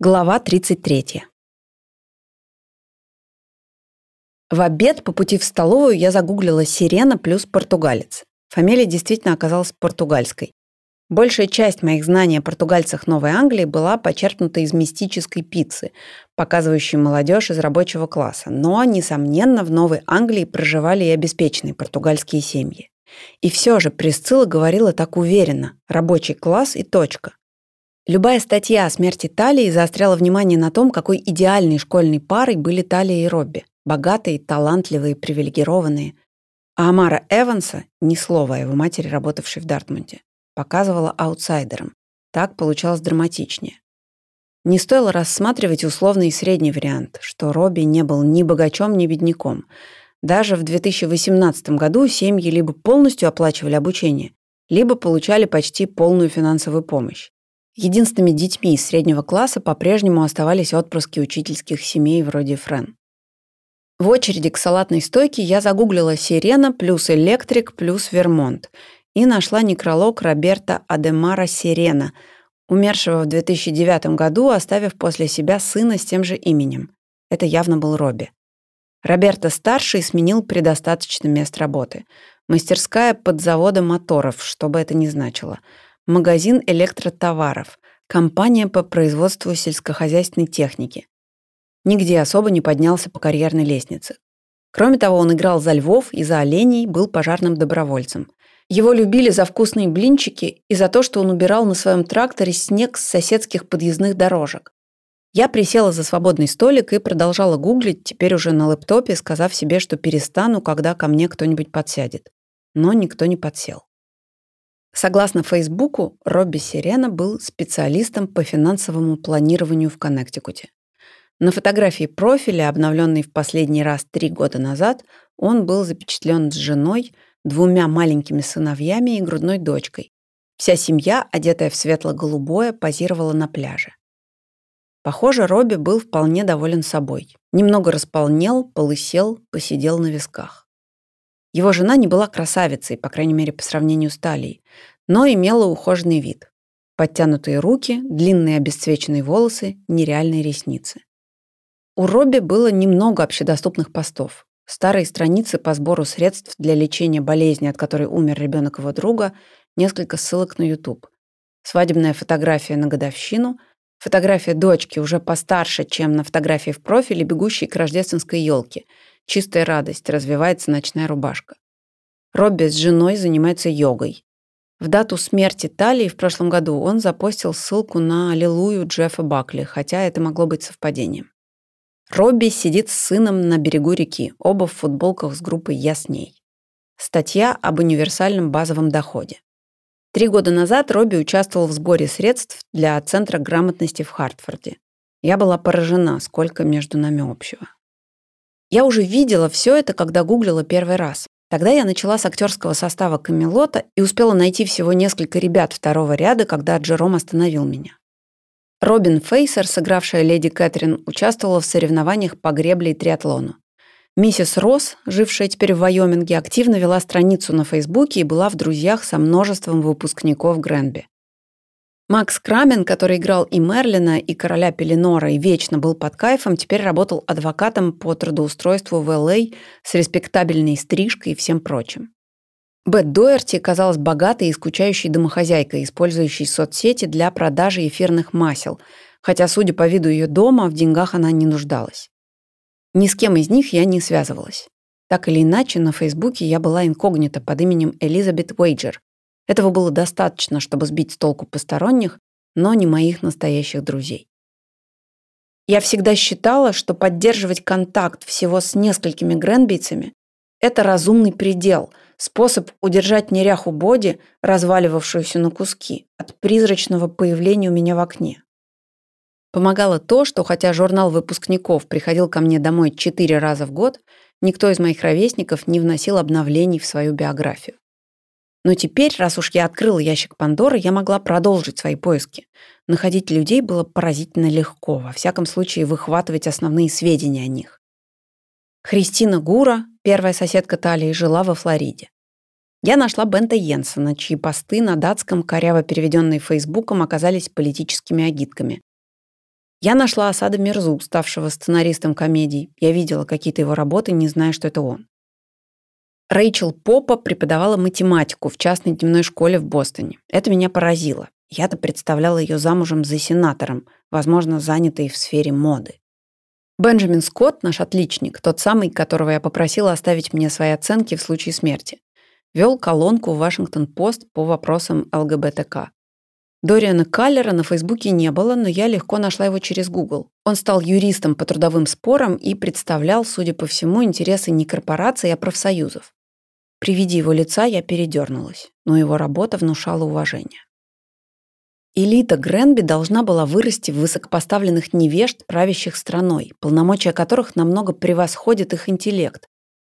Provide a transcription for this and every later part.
Глава 33. В обед по пути в столовую я загуглила «Сирена» плюс «португалец». Фамилия действительно оказалась португальской. Большая часть моих знаний о португальцах Новой Англии была почерпнута из мистической пиццы, показывающей молодежь из рабочего класса. Но, несомненно, в Новой Англии проживали и обеспеченные португальские семьи. И все же Присцилла говорила так уверенно – рабочий класс и точка. Любая статья о смерти Талии заостряла внимание на том, какой идеальной школьной парой были Талия и Робби. Богатые, талантливые, привилегированные. А Амара Эванса, ни слова о его матери, работавшей в Дартмунде, показывала аутсайдером. Так получалось драматичнее. Не стоило рассматривать условный и средний вариант, что Робби не был ни богачом, ни бедняком. Даже в 2018 году семьи либо полностью оплачивали обучение, либо получали почти полную финансовую помощь. Единственными детьми из среднего класса по-прежнему оставались отпрыски учительских семей вроде Френ. В очереди к салатной стойке я загуглила «Сирена» плюс «Электрик» плюс «Вермонт» и нашла некролог Роберта Адемара Сирена, умершего в 2009 году, оставив после себя сына с тем же именем. Это явно был Робби. Роберто-старший сменил предостаточно мест работы. Мастерская под заводом моторов, что бы это ни значило – магазин электротоваров, компания по производству сельскохозяйственной техники. Нигде особо не поднялся по карьерной лестнице. Кроме того, он играл за львов и за оленей, был пожарным добровольцем. Его любили за вкусные блинчики и за то, что он убирал на своем тракторе снег с соседских подъездных дорожек. Я присела за свободный столик и продолжала гуглить, теперь уже на лэптопе, сказав себе, что перестану, когда ко мне кто-нибудь подсядет. Но никто не подсел. Согласно Фейсбуку, Робби Сирена был специалистом по финансовому планированию в Коннектикуте. На фотографии профиля, обновленной в последний раз три года назад, он был запечатлен с женой, двумя маленькими сыновьями и грудной дочкой. Вся семья, одетая в светло-голубое, позировала на пляже. Похоже, Робби был вполне доволен собой. Немного располнел, полысел, посидел на висках. Его жена не была красавицей, по крайней мере, по сравнению с Талией, но имела ухоженный вид. Подтянутые руки, длинные обесцвеченные волосы, нереальные ресницы. У Робби было немного общедоступных постов. Старые страницы по сбору средств для лечения болезни, от которой умер ребенок его друга, несколько ссылок на YouTube. Свадебная фотография на годовщину, фотография дочки уже постарше, чем на фотографии в профиле, бегущей к рождественской елке – Чистая радость, развивается ночная рубашка. Робби с женой занимается йогой. В дату смерти Талии в прошлом году он запостил ссылку на «Аллилуйю» Джеффа Бакли, хотя это могло быть совпадением. Робби сидит с сыном на берегу реки, оба в футболках с группой «Я с ней». Статья об универсальном базовом доходе. Три года назад Робби участвовал в сборе средств для Центра грамотности в Хартфорде. Я была поражена, сколько между нами общего. Я уже видела все это, когда гуглила первый раз. Тогда я начала с актерского состава Камелота и успела найти всего несколько ребят второго ряда, когда Джером остановил меня. Робин Фейсер, сыгравшая леди Кэтрин, участвовала в соревнованиях по гребле и триатлону. Миссис Росс, жившая теперь в Вайоминге, активно вела страницу на Фейсбуке и была в друзьях со множеством выпускников Гренби. Макс Крамен, который играл и Мерлина, и короля Пеленора, и вечно был под кайфом, теперь работал адвокатом по трудоустройству в Л.А. с респектабельной стрижкой и всем прочим. Бет Доерти казалась богатой и скучающей домохозяйкой, использующей соцсети для продажи эфирных масел, хотя, судя по виду ее дома, в деньгах она не нуждалась. Ни с кем из них я не связывалась. Так или иначе, на Фейсбуке я была инкогнито под именем Элизабет Уэйджер, этого было достаточно, чтобы сбить с толку посторонних, но не моих настоящих друзей. Я всегда считала, что поддерживать контакт всего с несколькими гренбийцами – это разумный предел, способ удержать неряху Боди, разваливавшуюся на куски, от призрачного появления у меня в окне. Помогало то, что хотя журнал выпускников приходил ко мне домой четыре раза в год, никто из моих ровесников не вносил обновлений в свою биографию. Но теперь, раз уж я открыла ящик Пандоры, я могла продолжить свои поиски. Находить людей было поразительно легко, во всяком случае выхватывать основные сведения о них. Христина Гура, первая соседка Талии, жила во Флориде. Я нашла Бента Йенсена, чьи посты на датском, коряво переведенные Фейсбуком, оказались политическими агитками. Я нашла Асада Мирзу, ставшего сценаристом комедий. Я видела какие-то его работы, не зная, что это он. Рэйчел Попа преподавала математику в частной дневной школе в Бостоне. Это меня поразило. Я-то представляла ее замужем за сенатором, возможно, занятой в сфере моды. Бенджамин Скотт, наш отличник, тот самый, которого я попросила оставить мне свои оценки в случае смерти, вел колонку в Вашингтон-Пост по вопросам ЛГБТК. Дориана Каллера на Фейсбуке не было, но я легко нашла его через Google. Он стал юристом по трудовым спорам и представлял, судя по всему, интересы не корпораций, а профсоюзов. При виде его лица я передернулась, но его работа внушала уважение. Элита Гренби должна была вырасти в высокопоставленных невежд, правящих страной, полномочия которых намного превосходят их интеллект.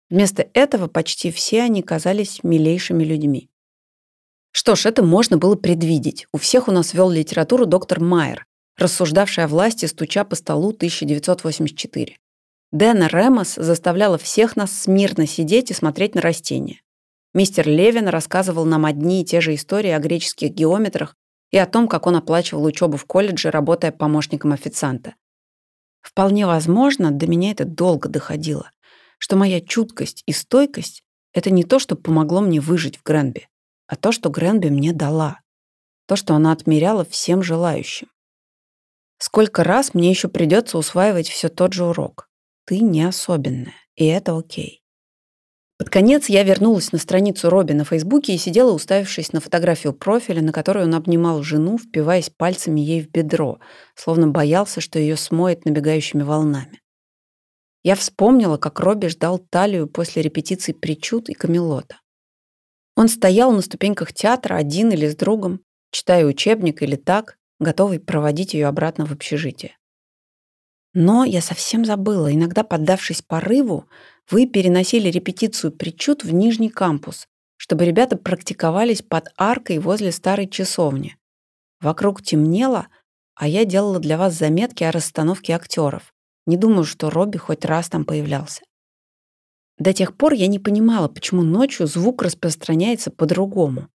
Вместо этого почти все они казались милейшими людьми. Что ж, это можно было предвидеть. У всех у нас вел литературу доктор Майер, рассуждавший о власти, стуча по столу 1984. Дэна Ремос заставляла всех нас смирно сидеть и смотреть на растения. Мистер Левин рассказывал нам одни и те же истории о греческих геометрах и о том, как он оплачивал учебу в колледже, работая помощником официанта. Вполне возможно, до меня это долго доходило, что моя чуткость и стойкость — это не то, что помогло мне выжить в Гренби а то, что Гренби мне дала. То, что она отмеряла всем желающим. Сколько раз мне еще придется усваивать все тот же урок. Ты не особенная, и это окей. Под конец я вернулась на страницу Робби на Фейсбуке и сидела, уставившись на фотографию профиля, на которой он обнимал жену, впиваясь пальцами ей в бедро, словно боялся, что ее смоет набегающими волнами. Я вспомнила, как Робби ждал талию после репетиций «Причуд» и «Камелота». Он стоял на ступеньках театра один или с другом, читая учебник или так, готовый проводить ее обратно в общежитие. Но я совсем забыла, иногда поддавшись порыву, вы переносили репетицию причуд в Нижний кампус, чтобы ребята практиковались под аркой возле старой часовни. Вокруг темнело, а я делала для вас заметки о расстановке актеров. Не думаю, что Робби хоть раз там появлялся. До тех пор я не понимала, почему ночью звук распространяется по-другому.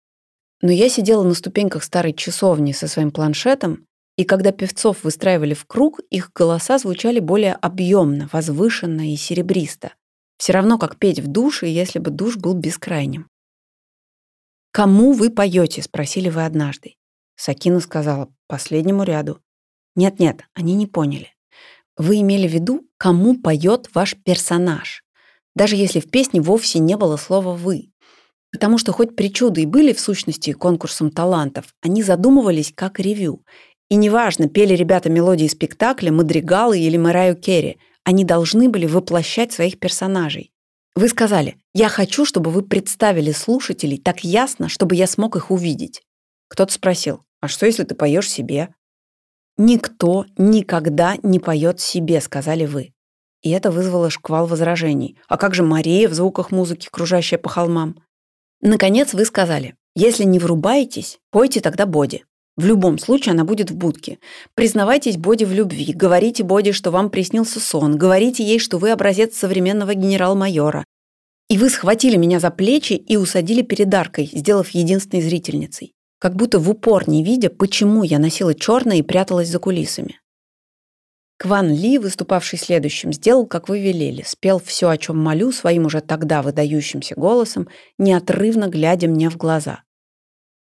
Но я сидела на ступеньках старой часовни со своим планшетом, и когда певцов выстраивали в круг, их голоса звучали более объемно, возвышенно и серебристо. Все равно, как петь в душе, если бы душ был бескрайним. «Кому вы поете?» — спросили вы однажды. Сакина сказала, «Последнему ряду». Нет-нет, они не поняли. Вы имели в виду, кому поет ваш персонаж даже если в песне вовсе не было слова «вы». Потому что хоть причуды и были в сущности конкурсом талантов, они задумывались как ревю. И неважно, пели ребята мелодии спектакля, мадригалы или Мэрайю Керри, они должны были воплощать своих персонажей. Вы сказали, я хочу, чтобы вы представили слушателей так ясно, чтобы я смог их увидеть. Кто-то спросил, а что, если ты поешь себе? Никто никогда не поет себе, сказали вы. И это вызвало шквал возражений. А как же Мария в звуках музыки, кружащая по холмам? Наконец вы сказали, если не врубаетесь, пойте тогда Боди. В любом случае она будет в будке. Признавайтесь Боди в любви, говорите Боди, что вам приснился сон, говорите ей, что вы образец современного генерал-майора. И вы схватили меня за плечи и усадили перед аркой, сделав единственной зрительницей. Как будто в упор не видя, почему я носила черное и пряталась за кулисами. Кван Ли, выступавший следующим, сделал, как вы велели, спел все, о чем молю, своим уже тогда выдающимся голосом, неотрывно глядя мне в глаза.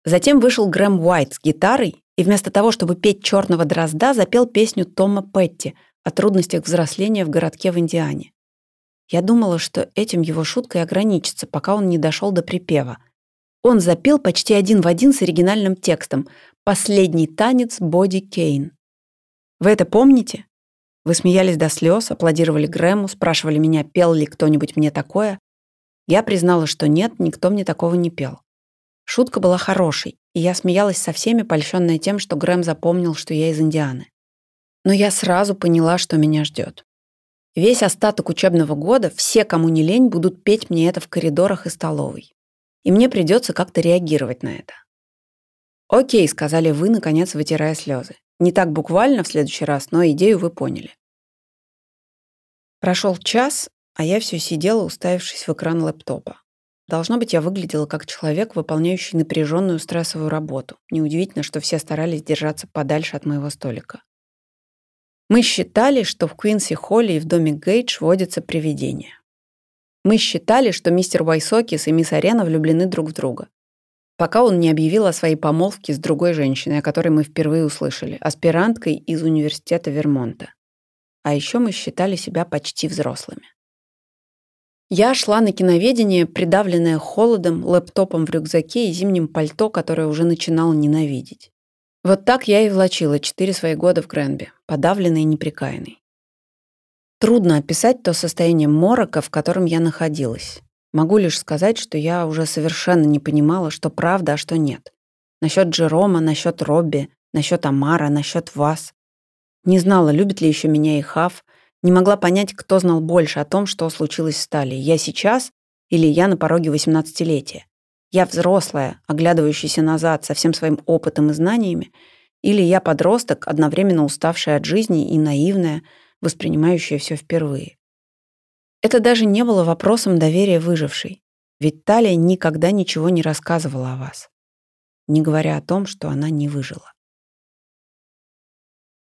Затем вышел Грэм Уайт с гитарой и вместо того, чтобы петь «Черного дрозда», запел песню Тома Петти о трудностях взросления в городке в Индиане. Я думала, что этим его шуткой ограничится, пока он не дошел до припева. Он запел почти один в один с оригинальным текстом «Последний танец Боди Кейн». Вы это помните? Вы смеялись до слез, аплодировали Грэму, спрашивали меня, пел ли кто-нибудь мне такое. Я признала, что нет, никто мне такого не пел. Шутка была хорошей, и я смеялась со всеми, польщенная тем, что Грэм запомнил, что я из Индианы. Но я сразу поняла, что меня ждет. Весь остаток учебного года все, кому не лень, будут петь мне это в коридорах и столовой. И мне придется как-то реагировать на это. «Окей», — сказали вы, наконец вытирая слезы. Не так буквально в следующий раз, но идею вы поняли. Прошел час, а я все сидела, уставившись в экран лэптопа. Должно быть, я выглядела как человек, выполняющий напряженную стрессовую работу. Неудивительно, что все старались держаться подальше от моего столика. Мы считали, что в Квинси Холли и в доме Гейдж водятся привидения. Мы считали, что мистер Вайсокис и мисс Арена влюблены друг в друга. Пока он не объявил о своей помолвке с другой женщиной, о которой мы впервые услышали, аспиранткой из университета Вермонта. А еще мы считали себя почти взрослыми. Я шла на киноведение, придавленная холодом, лэптопом в рюкзаке и зимним пальто, которое уже начинала ненавидеть. Вот так я и влачила четыре свои года в Гренби, подавленной и неприкаянной. Трудно описать то состояние морока, в котором я находилась. Могу лишь сказать, что я уже совершенно не понимала, что правда, а что нет. Насчет Джерома, насчет Робби, насчет Амара, насчет вас. Не знала, любит ли еще меня и Хав, не могла понять, кто знал больше о том, что случилось с Талией. Я сейчас или я на пороге 18-летия? Я взрослая, оглядывающаяся назад со всем своим опытом и знаниями, или я подросток, одновременно уставшая от жизни и наивная, воспринимающая все впервые. Это даже не было вопросом доверия выжившей, ведь Талия никогда ничего не рассказывала о вас, не говоря о том, что она не выжила.